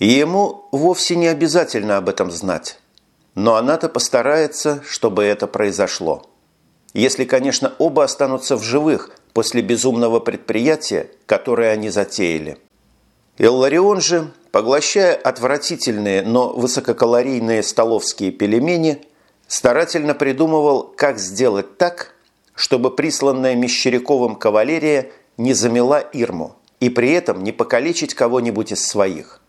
И ему вовсе не обязательно об этом знать. Но она-то постарается, чтобы это произошло. Если, конечно, оба останутся в живых после безумного предприятия, которое они затеяли. Илларион же, поглощая отвратительные, но высококалорийные столовские пельмени, старательно придумывал, как сделать так, чтобы присланная Мещеряковым кавалерия не замела Ирму и при этом не покалечить кого-нибудь из своих.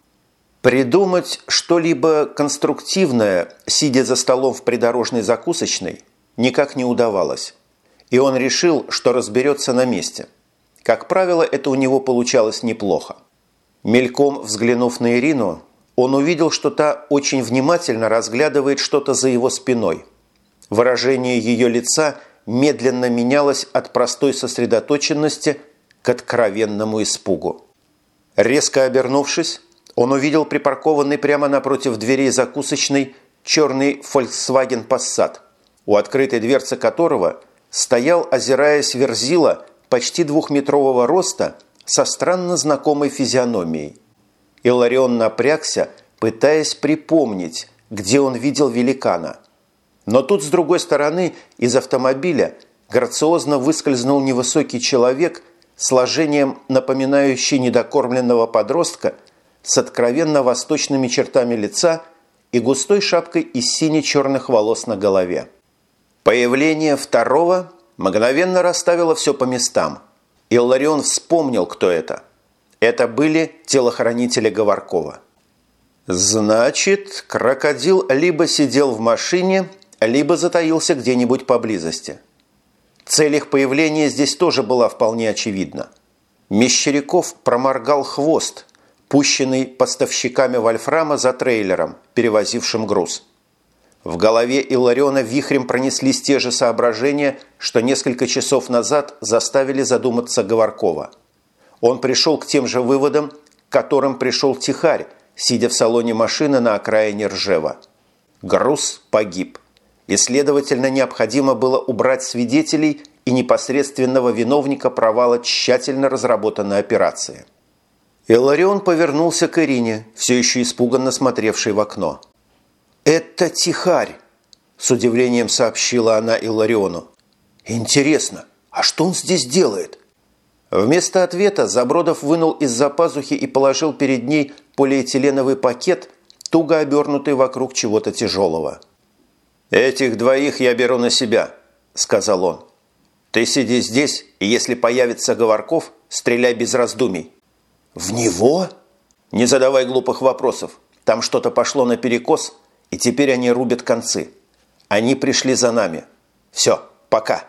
Придумать что-либо конструктивное, сидя за столом в придорожной закусочной, никак не удавалось. И он решил, что разберется на месте. Как правило, это у него получалось неплохо. Мельком взглянув на Ирину, он увидел, что та очень внимательно разглядывает что-то за его спиной. Выражение ее лица медленно менялось от простой сосредоточенности к откровенному испугу. Резко обернувшись, он увидел припаркованный прямо напротив дверей закусочной черный Volkswagen Passat, у открытой дверцы которого стоял, озираясь верзила почти двухметрового роста со странно знакомой физиономией. Иларион напрягся, пытаясь припомнить, где он видел великана. Но тут, с другой стороны, из автомобиля грациозно выскользнул невысокий человек сложением, напоминающий недокормленного подростка – с откровенно восточными чертами лица и густой шапкой из сине-черных волос на голове. Появление второго мгновенно расставило все по местам. И Ларион вспомнил, кто это. Это были телохранители Говоркова. Значит, крокодил либо сидел в машине, либо затаился где-нибудь поблизости. Цель их появления здесь тоже была вполне очевидна. Мещеряков проморгал хвост, пущенный поставщиками вольфрама за трейлером, перевозившим груз. В голове Илариона вихрем пронеслись те же соображения, что несколько часов назад заставили задуматься Говоркова. Он пришел к тем же выводам, к которым пришел Тихарь, сидя в салоне машины на окраине Ржева. Груз погиб, и, следовательно, необходимо было убрать свидетелей и непосредственного виновника провала тщательно разработанной операции. Иларион повернулся к Ирине, все еще испуганно смотревшей в окно. «Это Тихарь!» – с удивлением сообщила она Илариону. «Интересно, а что он здесь делает?» Вместо ответа Забродов вынул из-за пазухи и положил перед ней полиэтиленовый пакет, туго обернутый вокруг чего-то тяжелого. «Этих двоих я беру на себя», – сказал он. «Ты сиди здесь, и если появится Говорков, стреляй без раздумий. «В него?» «Не задавай глупых вопросов. Там что-то пошло наперекос, и теперь они рубят концы. Они пришли за нами. Все, пока».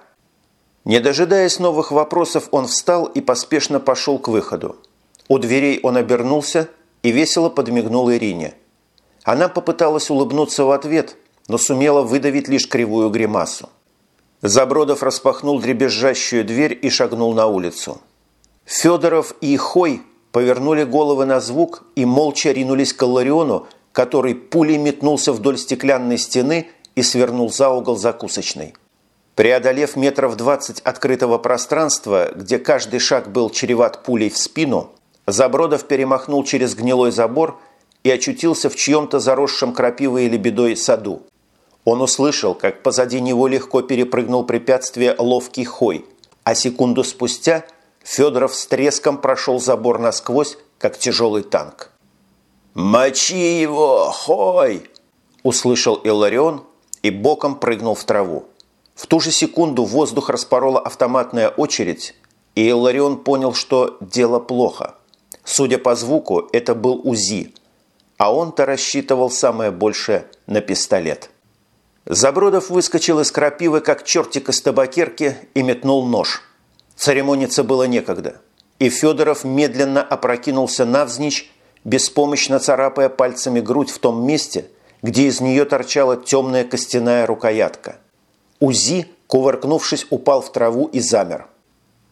Не дожидаясь новых вопросов, он встал и поспешно пошел к выходу. У дверей он обернулся и весело подмигнул Ирине. Она попыталась улыбнуться в ответ, но сумела выдавить лишь кривую гримасу. Забродов распахнул дребезжащую дверь и шагнул на улицу. Федоров и Хой повернули головы на звук и молча ринулись к Лариону, который пулей метнулся вдоль стеклянной стены и свернул за угол закусочной. Преодолев метров двадцать открытого пространства, где каждый шаг был чреват пулей в спину, Забродов перемахнул через гнилой забор и очутился в чьем-то заросшем крапивой и лебедой саду. Он услышал, как позади него легко перепрыгнул препятствие ловкий хой, а секунду спустя – Федоров с треском прошел забор насквозь, как тяжелый танк. «Мочи его, хой!» – услышал Иларион и боком прыгнул в траву. В ту же секунду воздух распорола автоматная очередь, и Иларион понял, что дело плохо. Судя по звуку, это был УЗИ, а он-то рассчитывал самое большее на пистолет. Забродов выскочил из крапивы, как чертик из табакерки, и метнул нож – Церемониться было некогда, и Федоров медленно опрокинулся навзничь, беспомощно царапая пальцами грудь в том месте, где из нее торчала темная костяная рукоятка. Узи, кувыркнувшись, упал в траву и замер.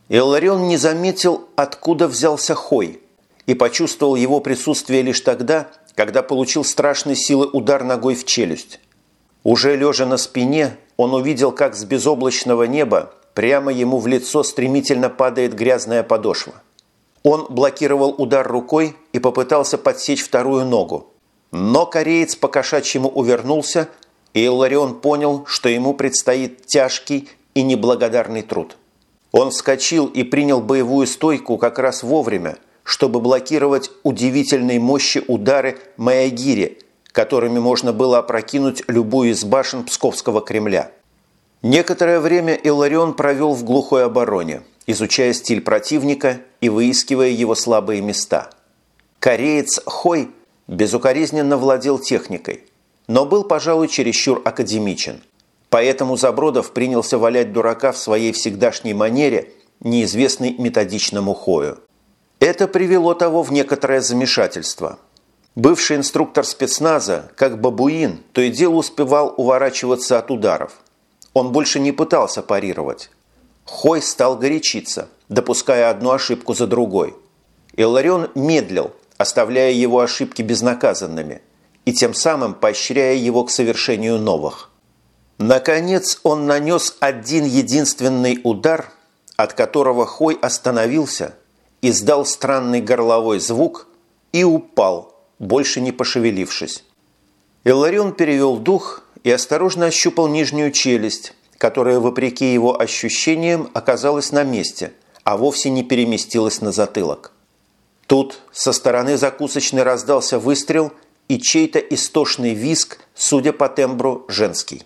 Илларион не заметил, откуда взялся Хой, и почувствовал его присутствие лишь тогда, когда получил страшной силы удар ногой в челюсть. Уже лежа на спине, он увидел, как с безоблачного неба Прямо ему в лицо стремительно падает грязная подошва. Он блокировал удар рукой и попытался подсечь вторую ногу. Но кореец по кошачьему увернулся, и Илларион понял, что ему предстоит тяжкий и неблагодарный труд. Он вскочил и принял боевую стойку как раз вовремя, чтобы блокировать удивительной мощи удары Маягири, которыми можно было опрокинуть любую из башен Псковского Кремля. Некоторое время Иларион провел в глухой обороне, изучая стиль противника и выискивая его слабые места. Кореец Хой безукоризненно владел техникой, но был, пожалуй, чересчур академичен. Поэтому Забродов принялся валять дурака в своей всегдашней манере, неизвестной методичному Хою. Это привело того в некоторое замешательство. Бывший инструктор спецназа, как бабуин, то и дело успевал уворачиваться от ударов. Он больше не пытался парировать. Хой стал горячиться, допуская одну ошибку за другой. Илларион медлил, оставляя его ошибки безнаказанными и тем самым поощряя его к совершению новых. Наконец он нанес один единственный удар, от которого Хой остановился – издал странный горловой звук и упал, больше не пошевелившись. Илларион перевел дух и осторожно ощупал нижнюю челюсть, которая, вопреки его ощущениям, оказалась на месте, а вовсе не переместилась на затылок. Тут со стороны закусочной раздался выстрел и чей-то истошный виск, судя по тембру, женский.